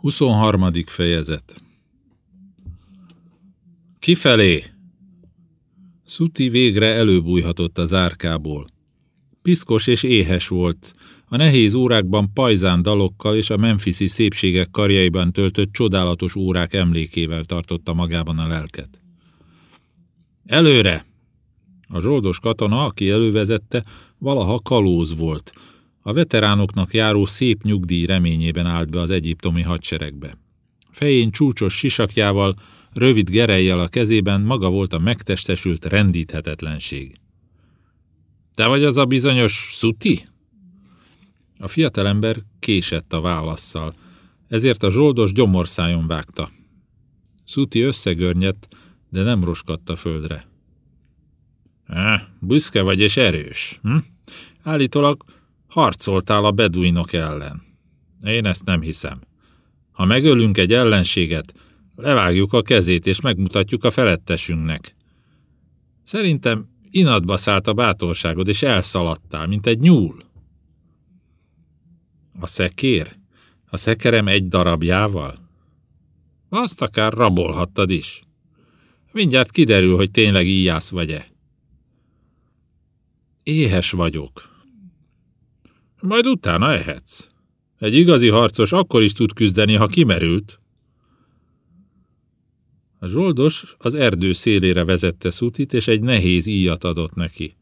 23. fejezet Kifelé! Szuti végre előbújhatott az árkából. Piszkos és éhes volt. A nehéz órákban pajzán dalokkal és a memphisi szépségek karjaiban töltött csodálatos órák emlékével tartotta magában a lelket. Előre! A zsoldos katona, aki elővezette, valaha kalóz volt, a veteránoknak járó szép nyugdíj reményében állt be az egyiptomi hadseregbe. Fején csúcsos sisakjával, rövid gerejjel a kezében maga volt a megtestesült rendíthetetlenség. Te vagy az a bizonyos szuti? A fiatalember késett a válaszszal, ezért a zsoldos gyomorszájon vágta. Szuti összegörnyedt, de nem roskadt a földre. Büszke vagy és erős, hm? Állítólag Harcoltál a beduinok ellen. Én ezt nem hiszem. Ha megölünk egy ellenséget, levágjuk a kezét és megmutatjuk a felettesünknek. Szerintem inadba szállt a bátorságod, és elszaladtál, mint egy nyúl. A szekér? A szekerem egy darabjával? Azt akár rabolhattad is. Mindjárt kiderül, hogy tényleg íjász vagy-e. Éhes vagyok, majd utána ehetsz. Egy igazi harcos akkor is tud küzdeni, ha kimerült. A zsoldos az erdő szélére vezette Szutit, és egy nehéz íjat adott neki.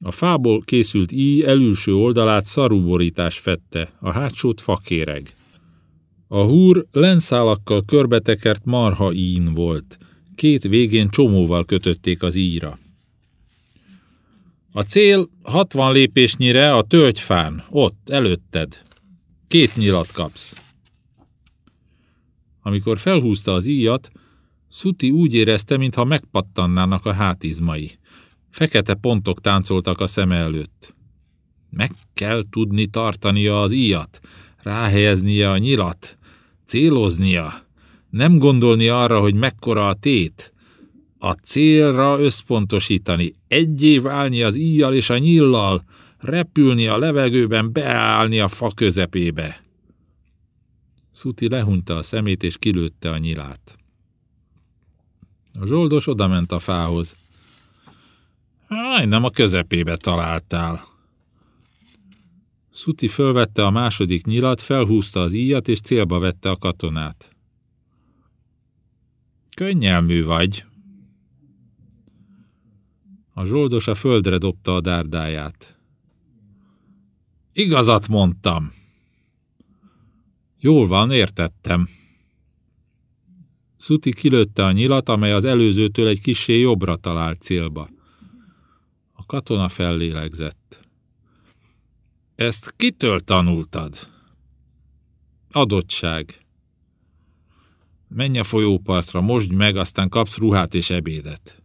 A fából készült íj elülső oldalát szarúborítás fette, a hátsót fakéreg. A húr lenszálakkal körbetekert marha ín volt, két végén csomóval kötötték az íjra. A cél 60 lépésnyire a tölgyfán, ott, előtted. Két nyilat kapsz. Amikor felhúzta az íjat, Szuti úgy érezte, mintha megpattannának a hátizmai. Fekete pontok táncoltak a szeme előtt. Meg kell tudni tartania az íjat, ráhelyeznie a nyilat, céloznia, nem gondolni arra, hogy mekkora a tét, a célra összpontosítani, egy év állni az íjjal és a nyillal, repülni a levegőben, beállni a fa közepébe. Szuti lehunta a szemét és kilőtte a nyilát. A zsoldos odament a fához. nem a közepébe találtál. Szuti fölvette a második nyilat, felhúzta az íjat és célba vette a katonát. Könnyelmű vagy, a zsoldos a földre dobta a dárdáját. Igazat mondtam. Jól van, értettem. Szuti kilőtte a nyilat, amely az előzőtől egy kisé jobbra talált célba. A katona fellélegzett. Ezt kitől tanultad? Adottság. Menj a folyópartra, mosd meg, aztán kapsz ruhát és ebédet.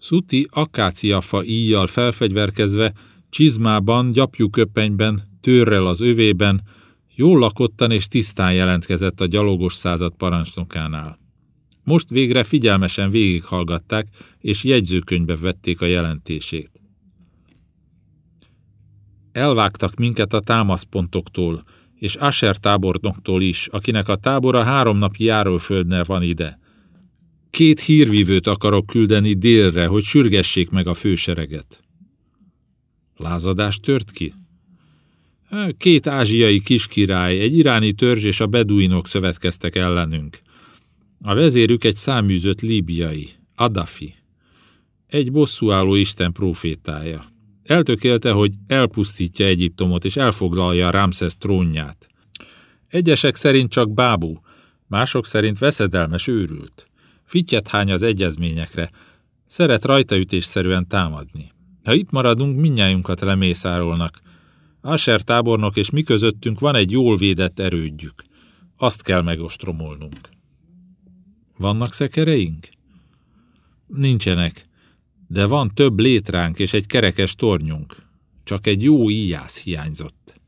Szuti akáciafa íjjal felfegyverkezve, csizmában, gyapjúköpenyben, törrel az övében, jól lakottan és tisztán jelentkezett a gyalogos század parancsnokánál. Most végre figyelmesen végighallgatták, és jegyzőkönyvbe vették a jelentését. Elvágtak minket a támaszpontoktól, és Asher tábornoktól is, akinek a tábora három napi járóföldnél van ide. Két hírvívőt akarok küldeni délre, hogy sürgessék meg a fősereget. Lázadás tört ki? Két ázsiai kiskirály, egy iráni törzs és a beduinok szövetkeztek ellenünk. A vezérük egy száműzött líbiai, Adafi. Egy bosszúálló Isten profétája. Eltökélte, hogy elpusztítja Egyiptomot és elfoglalja Ramszesz trónját. Egyesek szerint csak bábú, mások szerint veszedelmes őrült. Fittyet hány az egyezményekre, szeret rajtaütésszerűen támadni. Ha itt maradunk, minnyájunkat lemészárolnak. Asher tábornok és mi közöttünk van egy jól védett erődjük. Azt kell megostromolnunk. Vannak szekereink? Nincsenek, de van több létránk és egy kerekes tornyunk. Csak egy jó íjász hiányzott.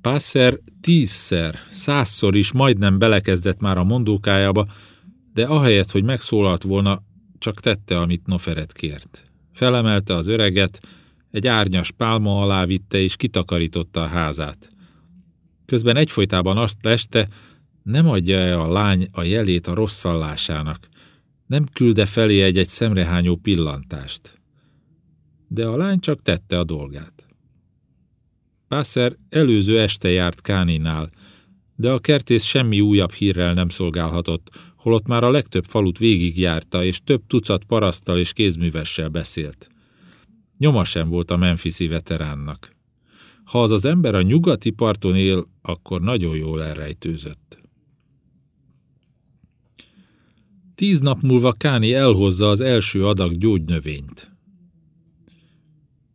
Pászer tízszer, százszor is majdnem belekezdett már a mondókájába, de ahelyett, hogy megszólalt volna, csak tette, amit Noferet kért. Felemelte az öreget, Egy árnyas pálma alá vitte és kitakarította a házát. Közben egyfolytában azt leste, nem adja-e a lány a jelét a rosszallásának, nem külde felé egy-egy szemrehányó pillantást. De a lány csak tette a dolgát. Pászer előző este járt Káninál, de a kertész semmi újabb hírrel nem szolgálhatott, holott már a legtöbb falut végigjárta, és több tucat parasztal és kézművessel beszélt. Nyoma sem volt a Memphisi veteránnak. Ha az az ember a nyugati parton él, akkor nagyon jól elrejtőzött. Tíz nap múlva Káni elhozza az első adag gyógynövényt.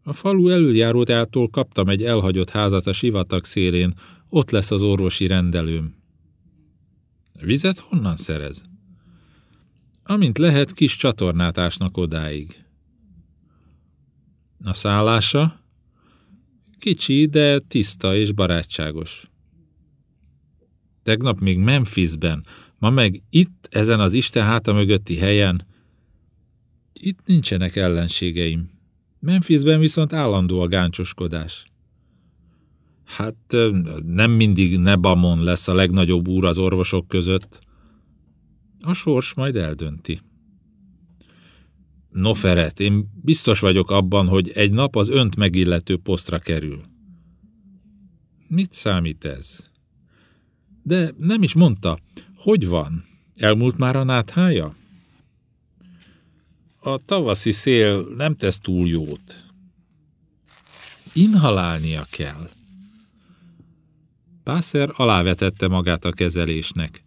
A falu elöljárótától kaptam egy elhagyott házat a sivatag szélén, ott lesz az orvosi rendelőm. Vizet honnan szerez? Amint lehet, kis csatornát ásnak odáig. A szállása? Kicsi, de tiszta és barátságos. Tegnap még Memphisben, ma meg itt, ezen az Isten háta mögötti helyen. Itt nincsenek ellenségeim. Memphisben viszont állandó a gáncsoskodás. Hát nem mindig Nebamon lesz a legnagyobb úr az orvosok között. A sors majd eldönti. Noferet, én biztos vagyok abban, hogy egy nap az önt megillető posztra kerül. Mit számít ez? De nem is mondta, hogy van? Elmúlt már a náthája? A tavaszi szél nem tesz túl jót. Inhalálnia kell. Pászer alávetette magát a kezelésnek.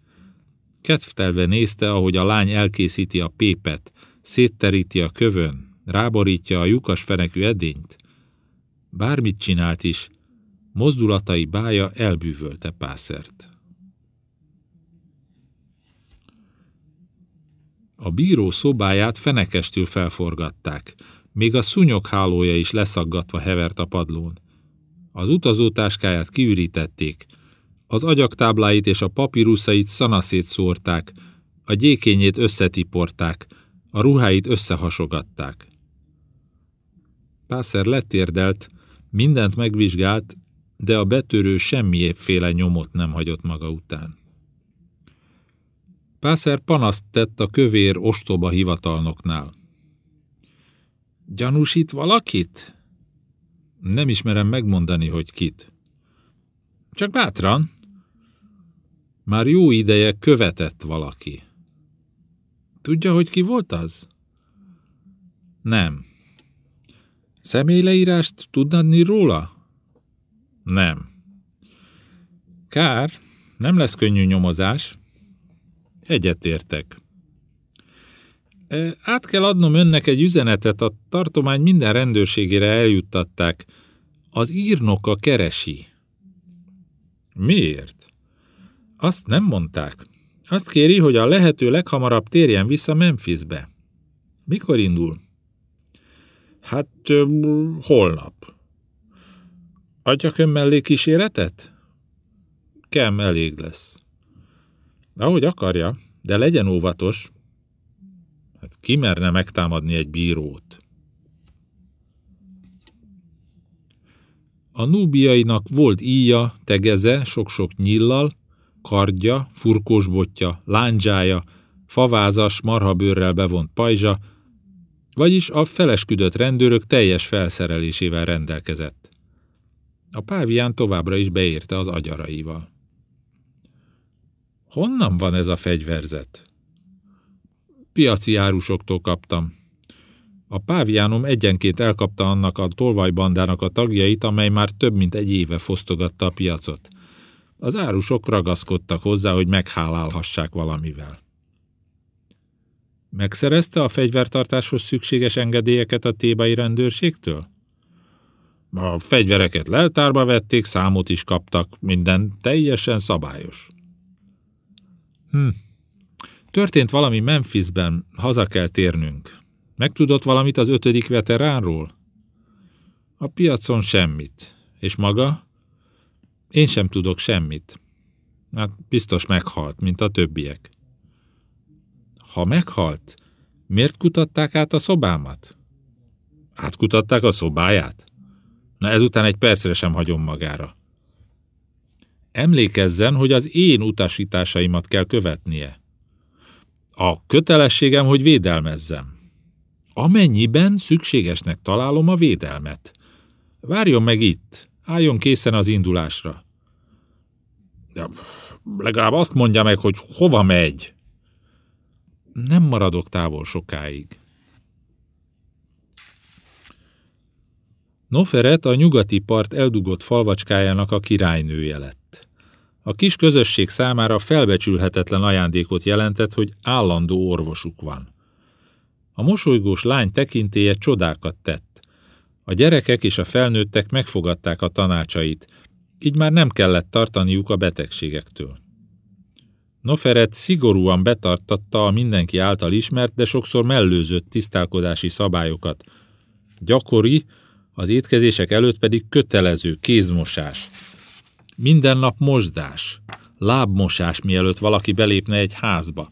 Kedvtelve nézte, ahogy a lány elkészíti a pépet, szétteríti a kövön, ráborítja a lyukas fenekű edényt. Bármit csinált is, mozdulatai bája elbűvölte Pászert. A bíró szobáját fenekestül felforgatták, még a szúnyog hálója is leszaggatva hevert a padlón. Az utazótáskáját kiürítették, az agyaktábláit és a papíruszait szanaszét szórták, a gyékényét összetiporták, a ruháit összehasogatták. Pászer letérdelt, mindent megvizsgált, de a betörő semmiéppféle nyomot nem hagyott maga után. Pászer panaszt tett a kövér ostoba hivatalnoknál. Gyanúsít valakit? Nem ismerem megmondani, hogy kit. Csak bátran. Már jó ideje követett valaki. Tudja, hogy ki volt az? Nem. Személyleírást tudnadni róla? Nem. Kár, nem lesz könnyű nyomozás. Egyetértek. Át kell adnom önnek egy üzenetet, a tartomány minden rendőrségére eljuttatták. Az írnoka keresi. Miért? Azt nem mondták. Azt kéri, hogy a lehető leghamarabb térjen vissza Memphisbe. Mikor indul? Hát, holnap. Adjak ön mellé kíséretet? Kem elég lesz. Ahogy akarja, de legyen óvatos. Hát ki merne megtámadni egy bírót? A núbiainak volt íja, tegeze, sok-sok nyillal, kardja, furkósbotja, lándzsája, favázas, marhabőrrel bevont pajzsa, vagyis a felesküdött rendőrök teljes felszerelésével rendelkezett. A pávián továbbra is beérte az agyaraival. Honnan van ez a fegyverzet? Piaci árusoktól kaptam. A páviánom egyenként elkapta annak a tolvajbandának a tagjait, amely már több mint egy éve fosztogatta a piacot. Az árusok ragaszkodtak hozzá, hogy meghálálhassák valamivel. Megszerezte a fegyvertartáshoz szükséges engedélyeket a tébai rendőrségtől? A fegyvereket leltárba vették, számot is kaptak, minden teljesen szabályos. Hm. Történt valami Memphisben, haza kell térnünk. Megtudott valamit az ötödik veteránról? A piacon semmit. És maga? Én sem tudok semmit. Hát biztos meghalt, mint a többiek. Ha meghalt, miért kutatták át a szobámat? Átkutatták a szobáját? Na ezután egy percre sem hagyom magára. Emlékezzen, hogy az én utasításaimat kell követnie. A kötelességem, hogy védelmezzem. Amennyiben szükségesnek találom a védelmet. Várjon meg itt, álljon készen az indulásra. De legalább azt mondja meg, hogy hova megy. Nem maradok távol sokáig. Noferet a nyugati part eldugott falvacskájának a királynője lett. A kis közösség számára felbecsülhetetlen ajándékot jelentett, hogy állandó orvosuk van. A mosolygós lány tekintélye csodákat tett. A gyerekek és a felnőttek megfogadták a tanácsait, így már nem kellett tartaniuk a betegségektől. Noferet szigorúan betartatta a mindenki által ismert, de sokszor mellőzött tisztálkodási szabályokat. Gyakori, az étkezések előtt pedig kötelező kézmosás. Minden nap mosdás, lábmosás, mielőtt valaki belépne egy házba.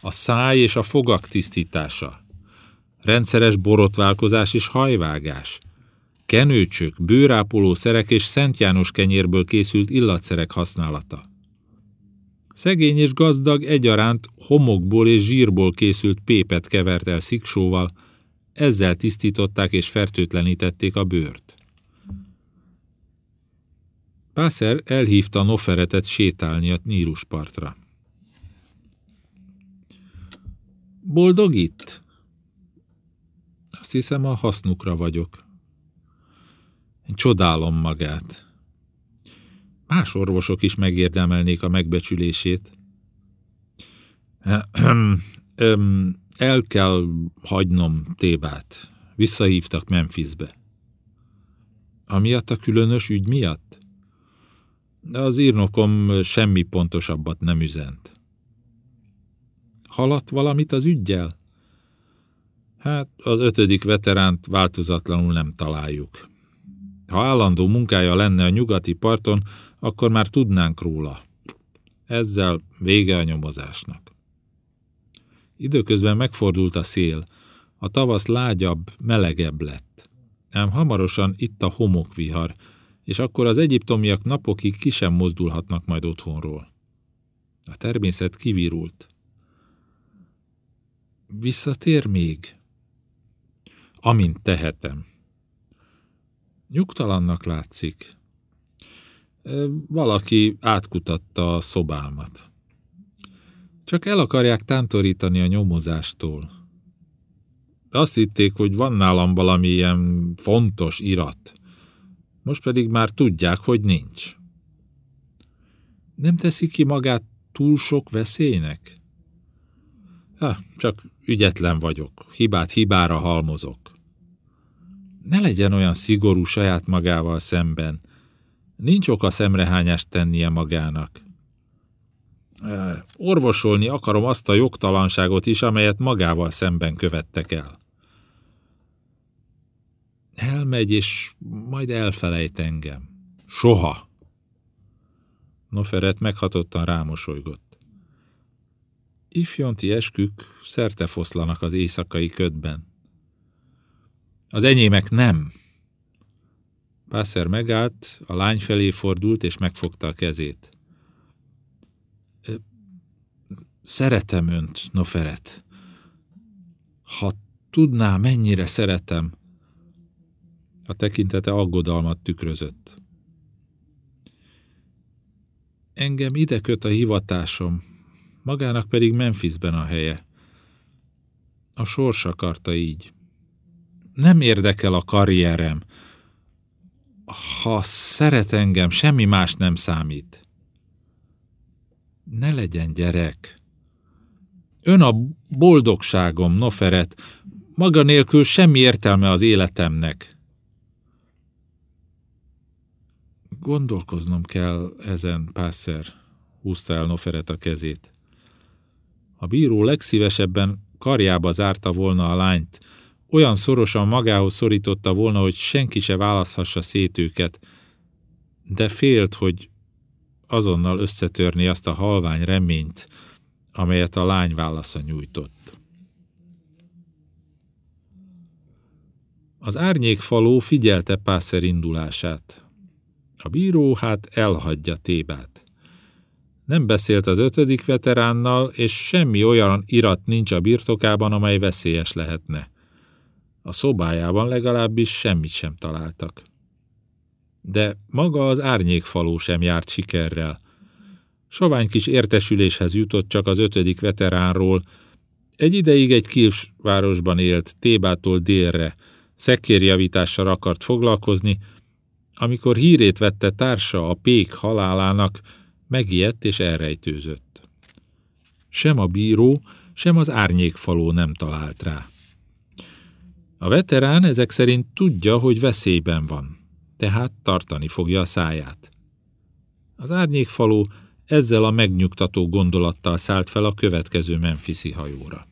A száj és a fogak tisztítása. Rendszeres borotválkozás és hajvágás. Kenőcsök, bőrápoló szerek és Szent János kenyérből készült illatszerek használata. Szegény és gazdag egyaránt homokból és zsírból készült pépet kevert el sziksóval, ezzel tisztították és fertőtlenítették a bőrt. Pászer elhívta Noferetet sétálni a Níruspartra. Boldog itt? Azt hiszem, a hasznukra vagyok. Csodálom magát. Más orvosok is megérdemelnék a megbecsülését. El kell hagynom Tébát. Visszahívtak Memphisbe. Amiatt a különös ügy miatt? De az írnokom semmi pontosabbat nem üzent. Haladt valamit az ügyjel? Hát az ötödik veteránt változatlanul nem találjuk. Ha állandó munkája lenne a nyugati parton, akkor már tudnánk róla. Ezzel vége a nyomozásnak. Időközben megfordult a szél, a tavasz lágyabb, melegebb lett. Ám hamarosan itt a homokvihar, és akkor az egyiptomiak napokig ki sem mozdulhatnak majd otthonról. A természet kivirult. Visszatér még? Amint tehetem. Nyugtalannak látszik. Valaki átkutatta a szobámat. Csak el akarják tántorítani a nyomozástól. Azt hitték, hogy van nálam valami ilyen fontos irat. Most pedig már tudják, hogy nincs. Nem teszi ki magát túl sok veszélynek? Ha, csak ügyetlen vagyok, hibát hibára halmozok. Ne legyen olyan szigorú saját magával szemben. Nincs oka szemrehányást tennie magának. Orvosolni akarom azt a jogtalanságot is, amelyet magával szemben követtek el. Elmegy, és majd elfelejt engem. Soha. Noferet meghatottan rámosolygott. Ifjonti eskük szerte foszlanak az éjszakai ködben. Az enyémek nem. Pászer megállt, a lány felé fordult, és megfogta a kezét. Szeretem önt, Noferet. Ha tudná, mennyire szeretem. A tekintete aggodalmat tükrözött. Engem ide köt a hivatásom, magának pedig Memphisben a helye. A sors akarta így. Nem érdekel a karrierem. Ha szeret engem, semmi más nem számít. Ne legyen gyerek. Ön a boldogságom, Noferet. Maga nélkül semmi értelme az életemnek. Gondolkoznom kell ezen, Pászer, húzta el Noferet a kezét. A bíró legszívesebben karjába zárta volna a lányt, olyan szorosan magához szorította volna, hogy senki se választhassa szét őket, de félt, hogy azonnal összetörni azt a halvány reményt, amelyet a lány válasza nyújtott. Az árnyékfaló figyelte Pászer indulását. A bíró hát elhagyja Tébát. Nem beszélt az ötödik veteránnal, és semmi olyan irat nincs a birtokában, amely veszélyes lehetne. A szobájában legalábbis semmit sem találtak. De maga az árnyékfaló sem járt sikerrel. Sovány kis értesüléshez jutott csak az ötödik veteránról. Egy ideig egy kilsvárosban élt, Tébától délre, szekkérjavítással akart foglalkozni, amikor hírét vette társa a pék halálának, megijedt és elrejtőzött. Sem a bíró, sem az árnyékfaló nem talált rá. A veterán ezek szerint tudja, hogy veszélyben van, tehát tartani fogja a száját. Az árnyékfaló ezzel a megnyugtató gondolattal szállt fel a következő Memphisi hajóra.